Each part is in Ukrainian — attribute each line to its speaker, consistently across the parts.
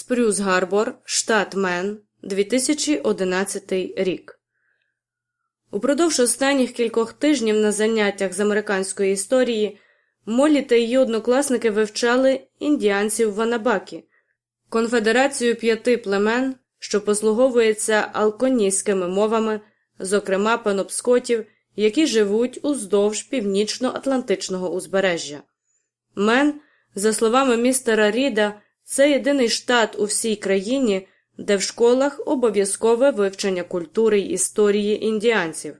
Speaker 1: Спрюс Гарбор, штат Мен, 2011 рік. Упродовж останніх кількох тижнів на заняттях з американської історії Молі та її однокласники вивчали індіанців в Анабакі, конфедерацію п'яти племен, що послуговується алконійськими мовами, зокрема пенопскотів, які живуть уздовж північно-атлантичного узбережжя. Мен, за словами містера Ріда, це єдиний штат у всій країні, де в школах обов'язкове вивчення культури й історії індіанців.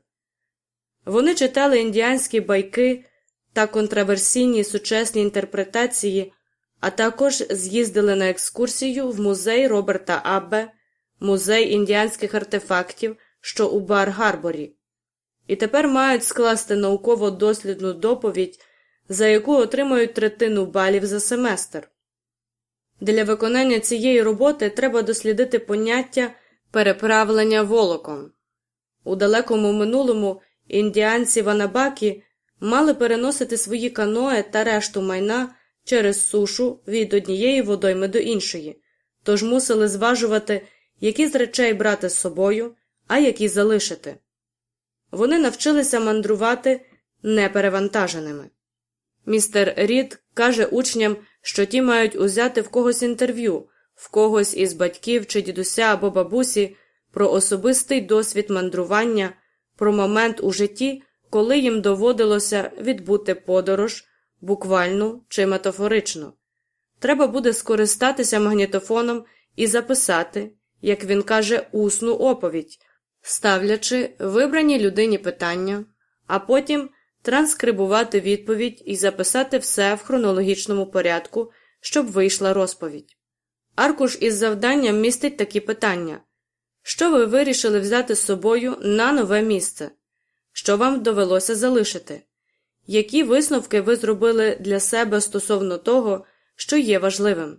Speaker 1: Вони читали індіанські байки та контраверсійні сучасні інтерпретації, а також з'їздили на екскурсію в музей Роберта Аббе, музей індіанських артефактів, що у Бар Гарборі, і тепер мають скласти науково дослідну доповідь, за яку отримають третину балів за семестр. Для виконання цієї роботи треба дослідити поняття переправлення волоком. У далекому минулому індіанці Ванабакі мали переносити свої каное та решту майна через сушу від однієї водойми до іншої, тож мусили зважувати, які з речей брати з собою, а які залишити. Вони навчилися мандрувати неперевантаженими. Містер Рід каже учням, що ті мають узяти в когось інтерв'ю, в когось із батьків чи дідуся або бабусі про особистий досвід мандрування, про момент у житті, коли їм доводилося відбути подорож, буквальну чи метафорично. Треба буде скористатися магнітофоном і записати, як він каже, усну оповідь, ставлячи вибрані людині питання, а потім транскрибувати відповідь і записати все в хронологічному порядку, щоб вийшла розповідь. Аркуш із завданням містить такі питання що ви вирішили взяти з собою на нове місце? Що вам довелося залишити? Які висновки ви зробили для себе стосовно того, що є важливим?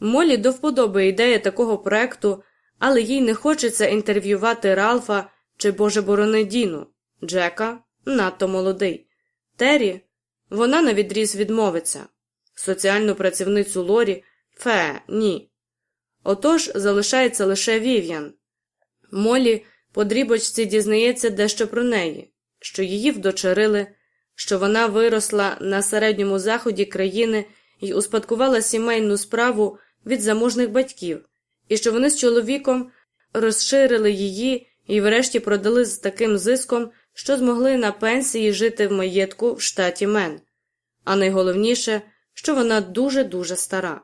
Speaker 1: Молі до вподоби ідея такого проекту, але їй не хочеться інтерв'ювати Ралфа чи Боже борони Діну, Джека надто молодий. Террі, вона навідріз відмовиться. Соціальну працівницю Лорі фе, ні. Отож залишається лише Вів'ян. Молі по дрібочці дізнається дещо про неї, що її вдочерили, що вона виросла на середньому заході країни і успадкувала сімейну справу від заможних батьків, і що вони з чоловіком розширили її і врешті продали з таким зиском, що змогли на пенсії жити в маєтку в штаті Мен, а найголовніше, що вона дуже-дуже стара.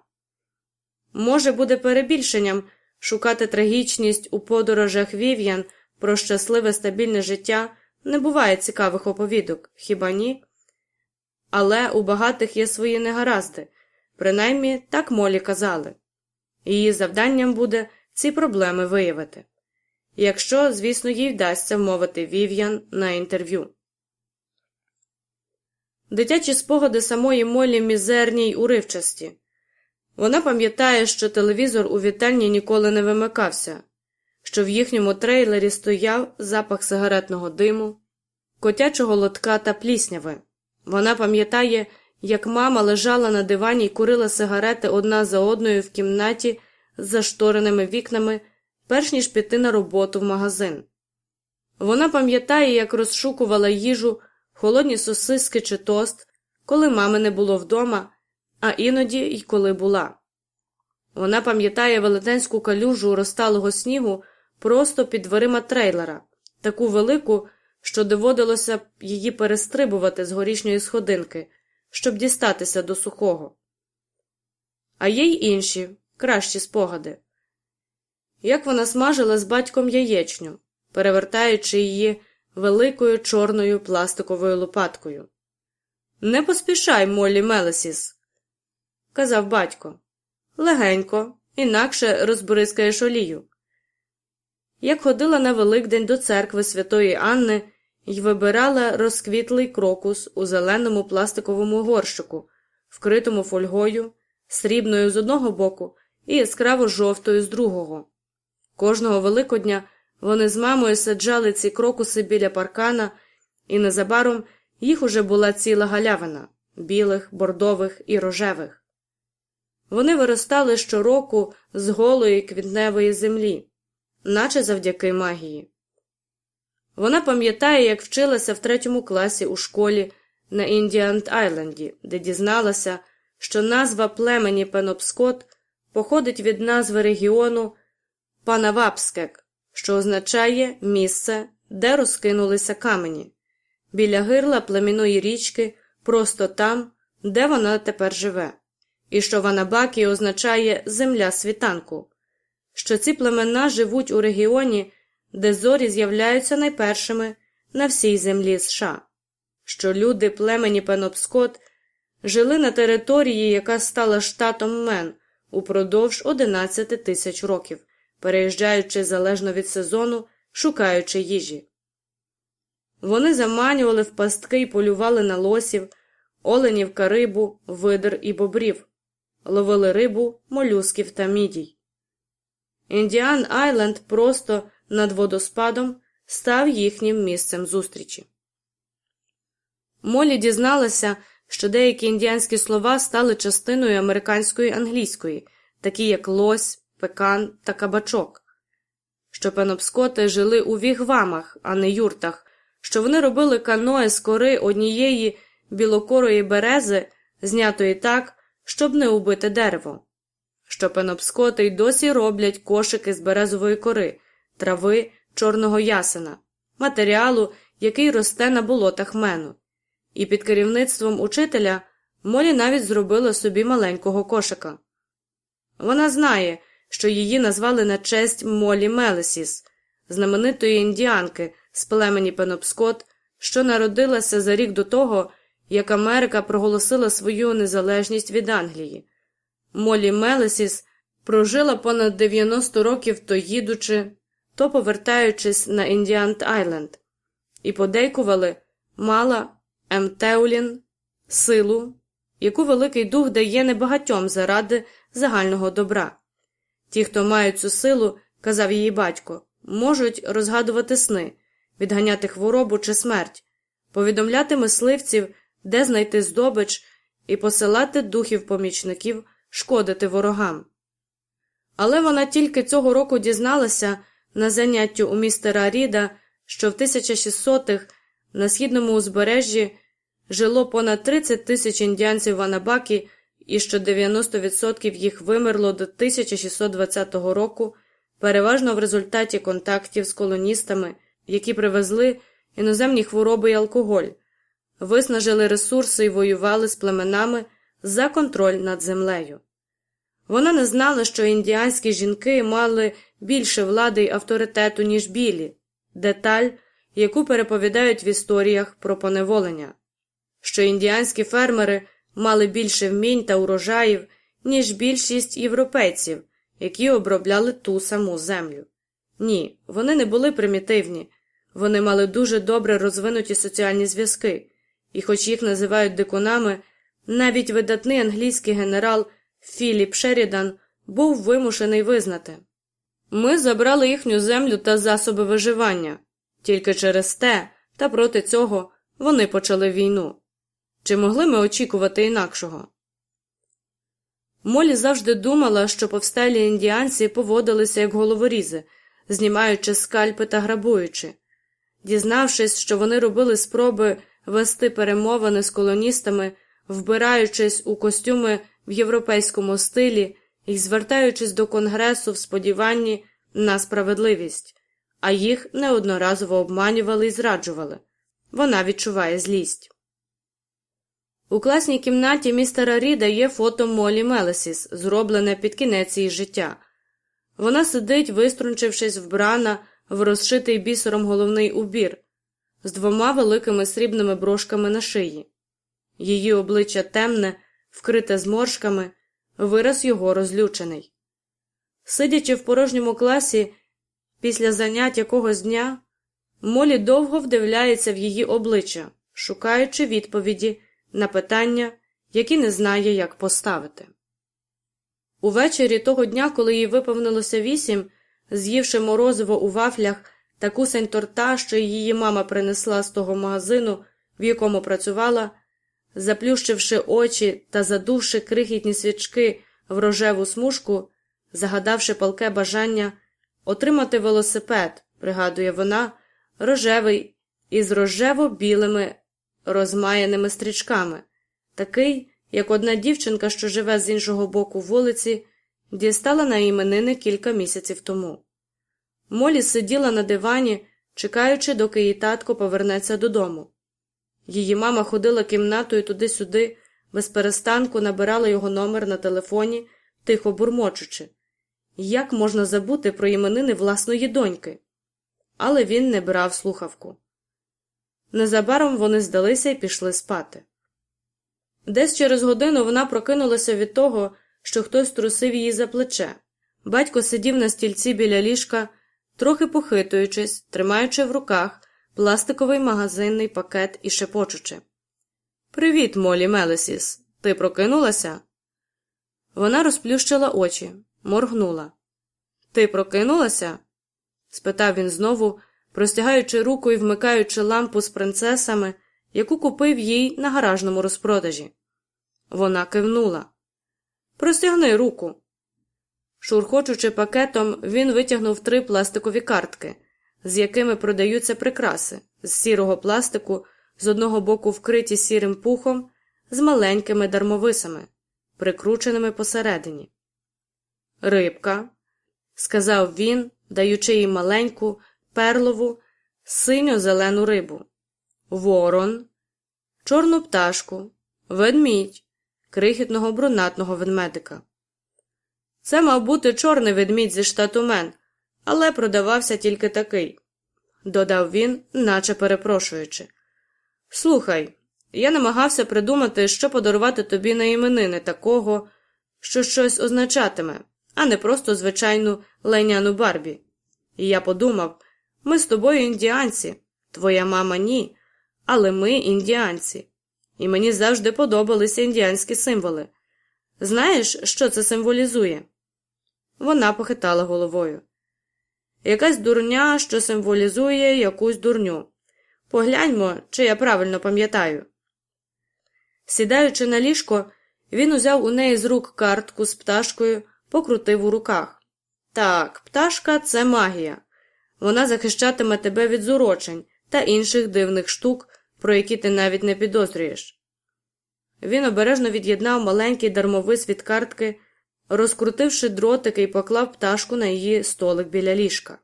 Speaker 1: Може, буде перебільшенням шукати трагічність у подорожах Вів'ян про щасливе стабільне життя не буває цікавих оповідок, хіба ні? Але у багатих є свої негаразди, принаймні так Молі казали. Її завданням буде ці проблеми виявити якщо, звісно, їй вдасться вмовити Вів'ян на інтерв'ю. Дитячі спогади самої Молі мізерні й уривчасті. Вона пам'ятає, що телевізор у вітальні ніколи не вимикався, що в їхньому трейлері стояв запах сигаретного диму, котячого лотка та плісняви. Вона пам'ятає, як мама лежала на дивані й курила сигарети одна за одною в кімнаті з заштореними вікнами перш ніж піти на роботу в магазин. Вона пам'ятає, як розшукувала їжу, холодні сосиски чи тост, коли мами не було вдома, а іноді й коли була. Вона пам'ятає велетенську калюжу розталого снігу просто під дверима трейлера, таку велику, що доводилося її перестрибувати з горішньої сходинки, щоб дістатися до сухого. А є й інші, кращі спогади як вона смажила з батьком яєчню, перевертаючи її великою чорною пластиковою лопаткою. Не поспішай, Моллі Мелесіс, казав батько. Легенько, інакше розбризкаєш олію. Як ходила на Великдень до церкви Святої Анни і вибирала розквітлий крокус у зеленому пластиковому горщику, вкритому фольгою, срібною з одного боку і яскраво жовтою з другого. Кожного Великодня вони з мамою саджали ці крокуси біля паркана, і незабаром їх уже була ціла галявина білих, бордових і рожевих. Вони виростали щороку з голої квітневої землі, наче завдяки магії. Вона пам'ятає, як вчилася в третьому класі у школі на Індіант Айленді, де дізналася, що назва племені Пенопскот походить від назви регіону Панавапскек, що означає місце, де розкинулися камені, біля гирла племінної річки, просто там, де вона тепер живе, і що Ванабакі означає земля світанку, що ці племена живуть у регіоні, де зорі з'являються найпершими на всій землі США, що люди племені Пенопскот жили на території, яка стала штатом Мен упродовж 11 тисяч років, переїжджаючи залежно від сезону, шукаючи їжі. Вони заманювали в пастки і полювали на лосів, оленів карибу, видр і бобрів, ловили рибу, молюсків та мідій. Індіан Айленд просто над водоспадом став їхнім місцем зустрічі. Молі дізналася, що деякі індіанські слова стали частиною американської англійської, такі як лось, пекан та кабачок, що пенопскоти жили у вігвамах, а не юртах, що вони робили каное з кори однієї білокорої берези, знятої так, щоб не убити дерево, що пенопскоти й досі роблять кошики з березової кори, трави чорного ясена, матеріалу, який росте на болотах мену і під керівництвом учителя Молі навіть зробила собі маленького кошика. Вона знає, що її назвали на честь Молі Мелесіс, знаменитої індіанки з племені Пенопскот, що народилася за рік до того, як Америка проголосила свою незалежність від Англії. Молі Мелесіс прожила понад 90 років то їдучи, то повертаючись на Індіант Айленд, і подейкували мала Емтеулін, силу, яку Великий Дух дає небагатьом заради загального добра. Ті, хто мають цю силу, казав її батько, можуть розгадувати сни, відганяти хворобу чи смерть, повідомляти мисливців, де знайти здобич, і посилати духів помічників шкодити ворогам. Але вона тільки цього року дізналася на заняттю у містера Ріда, що в 1600-х на східному узбережжі жило понад 30 тисяч індіанців в Анабакі і що 90% їх вимерло до 1620 року, переважно в результаті контактів з колоністами, які привезли іноземні хвороби і алкоголь, виснажили ресурси і воювали з племенами за контроль над землею. Вона не знала, що індіанські жінки мали більше влади й авторитету, ніж білі, деталь, яку переповідають в історіях про поневолення, що індіанські фермери мали більше вмінь та урожаїв, ніж більшість європейців, які обробляли ту саму землю. Ні, вони не були примітивні, вони мали дуже добре розвинуті соціальні зв'язки, і, хоч їх називають дикунами, навіть видатний англійський генерал Філіп Шерідан був вимушений визнати ми забрали їхню землю та засоби виживання. Тільки через те та проти цього вони почали війну. Чи могли ми очікувати інакшого? Молі завжди думала, що повсталі індіанці поводилися як головорізи, знімаючи скальпи та грабуючи. Дізнавшись, що вони робили спроби вести перемовини з колоністами, вбираючись у костюми в європейському стилі і звертаючись до Конгресу в сподіванні на справедливість а їх неодноразово обманювали і зраджували. Вона відчуває злість. У класній кімнаті містера Ріда є фото Молі Мелесіс, зроблене під кінець її життя. Вона сидить, виструнчившись вбрана в розшитий бісером головний убір, з двома великими срібними брошками на шиї. Її обличчя темне, вкрите зморшками, вираз його розлючений. Сидячи в порожньому класі, Після занять якогось дня Молі довго вдивляється в її обличчя, шукаючи відповіді на питання, які не знає, як поставити. Увечері того дня, коли їй виповнилося вісім, з'ївши морозиво у вафлях та кусень торта, що її мама принесла з того магазину, в якому працювала, заплющивши очі та задувши крихітні свічки в рожеву смужку, загадавши палке бажання отримати велосипед, пригадує вона, рожевий із рожево-білими розмаяними стрічками, такий, як одна дівчинка, що живе з іншого боку вулиці, дістала на іменини кілька місяців тому. Молі сиділа на дивані, чекаючи, доки її татко повернеться додому. Її мама ходила кімнатою туди-сюди, без перестанку набирала його номер на телефоні, тихо бурмочучи. Як можна забути про іменини власної доньки? Але він не брав слухавку. Незабаром вони здалися і пішли спати. Десь через годину вона прокинулася від того, що хтось трусив її за плече. Батько сидів на стільці біля ліжка, трохи похитуючись, тримаючи в руках пластиковий магазинний пакет і шепочучи. Привіт, Молі Мелесіс. Ти прокинулася? Вона розплющила очі, моргнула. Ти прокинулася? спитав він знову, простягаючи руку і вмикаючи лампу з принцесами, яку купив їй на гаражному розпродажі. Вона кивнула. Простягни руку. Шурхочучи пакетом, він витягнув три пластикові картки, з якими продаються прикраси з сірого пластику, з одного боку вкриті сірим пухом, з маленькими дармовисами, прикрученими посередині. Рибка, сказав він, даючи їй маленьку, перлову, синьо-зелену рибу, ворон, чорну пташку, ведмідь, крихітного брунатного ведмедика. Це мав бути чорний ведмідь зі штату Мен, але продавався тільки такий, додав він, наче перепрошуючи. Слухай, я намагався придумати, що подарувати тобі на іменини такого, що щось означатиме, а не просто звичайну лайняну Барбі. І я подумав ми з тобою індіанці, твоя мама ні, але ми індіанці. І мені завжди подобалися індіанські символи. Знаєш, що це символізує? Вона похитала головою. Якась дурня, що символізує якусь дурню. Погляньмо, чи я правильно пам'ятаю. Сідаючи на ліжко, він узяв у неї з рук картку з пташкою, покрутив у руках. Так, пташка це магія. Вона захищатиме тебе від зурочень та інших дивних штук, про які ти навіть не підозрюєш. Він обережно від'єднав маленький дармовис від картки, розкрутивши дротики і поклав пташку на її столик біля ліжка.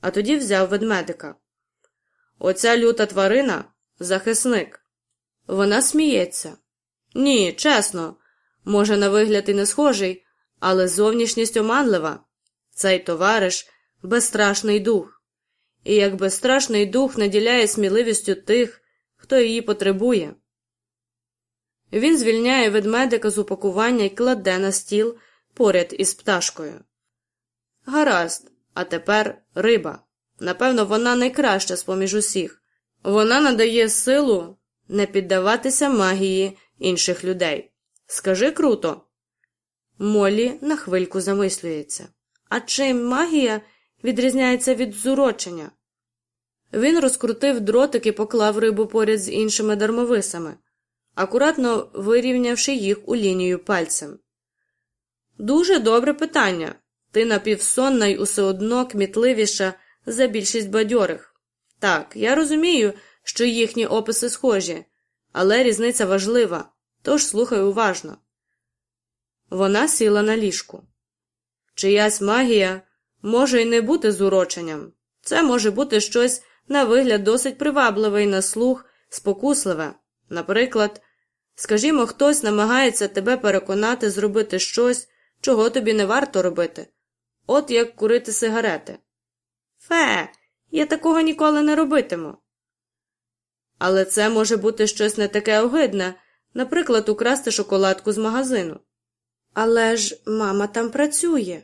Speaker 1: А тоді взяв ведмедика. Оця люта тварина захисник. Вона сміється. Ні, чесно, може, на вигляд і не схожий, але зовнішність оманлива. Цей товариш безстрашний дух. І як безстрашний дух наділяє сміливістю тих, хто її потребує. Він звільняє ведмедика з упакування і кладе на стіл поряд із пташкою. Гаразд, а тепер риба. Напевно, вона найкраща з поміж усіх. Вона надає силу не піддаватися магії інших людей. Скажи круто. Молі на хвильку замислюється. А чим магія відрізняється від зурочення? Він розкрутив дротик і поклав рибу поряд з іншими дармовисами, акуратно вирівнявши їх у лінію пальцем. Дуже добре питання. Ти напівсонна й усе одно кмітливіша за більшість бадьорих. Так, я розумію, що їхні описи схожі, але різниця важлива, тож слухай уважно. Вона сіла на ліжку. Чиясь магія може й не бути зуроченням. Це може бути щось на вигляд досить привабливе і на слух, спокусливе. Наприклад, скажімо, хтось намагається тебе переконати зробити щось, чого тобі не варто робити, от як курити сигарети. Фе, я такого ніколи не робитиму. Але це може бути щось не таке огидне, наприклад, украсти шоколадку з магазину. Але ж мама там працює.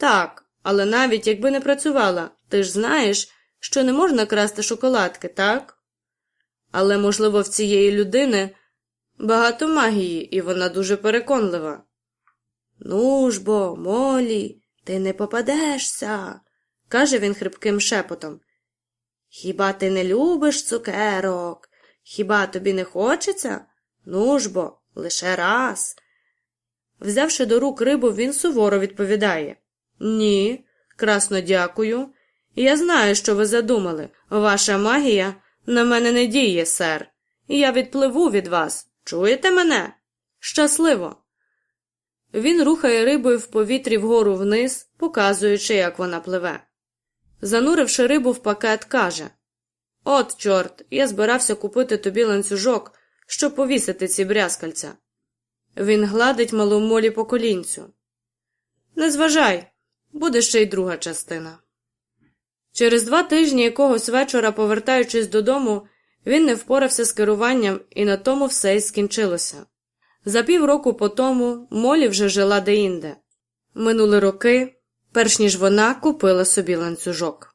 Speaker 1: Так, але навіть якби не працювала, ти ж знаєш, що не можна красти шоколадки, так? Але, можливо, в цієї людини багато магії, і вона дуже переконлива. Ну ж бо, Молі, ти не попадешся, каже він хрипким шепотом. Хіба ти не любиш цукерок? Хіба тобі не хочеться? Ну ж бо, лише раз. Взявши до рук рибу, він суворо відповідає Ні, красно дякую. Я знаю, що ви задумали. Ваша магія на мене не діє, сер. Я відпливу від вас. Чуєте мене? Щасливо. Він рухає рибою в повітрі вгору вниз, показуючи, як вона пливе. Зануривши рибу в пакет, каже От, чорт, я збирався купити тобі ланцюжок, щоб повісити ці брязкальця. Він гладить малу молі по колінцю. Не зважай, буде ще й друга частина. Через два тижні якогось вечора, повертаючись додому, він не впорався з керуванням, і на тому все й скінчилося. За півроку по тому Молі вже жила деінде. Минули роки, перш ніж вона купила собі ланцюжок.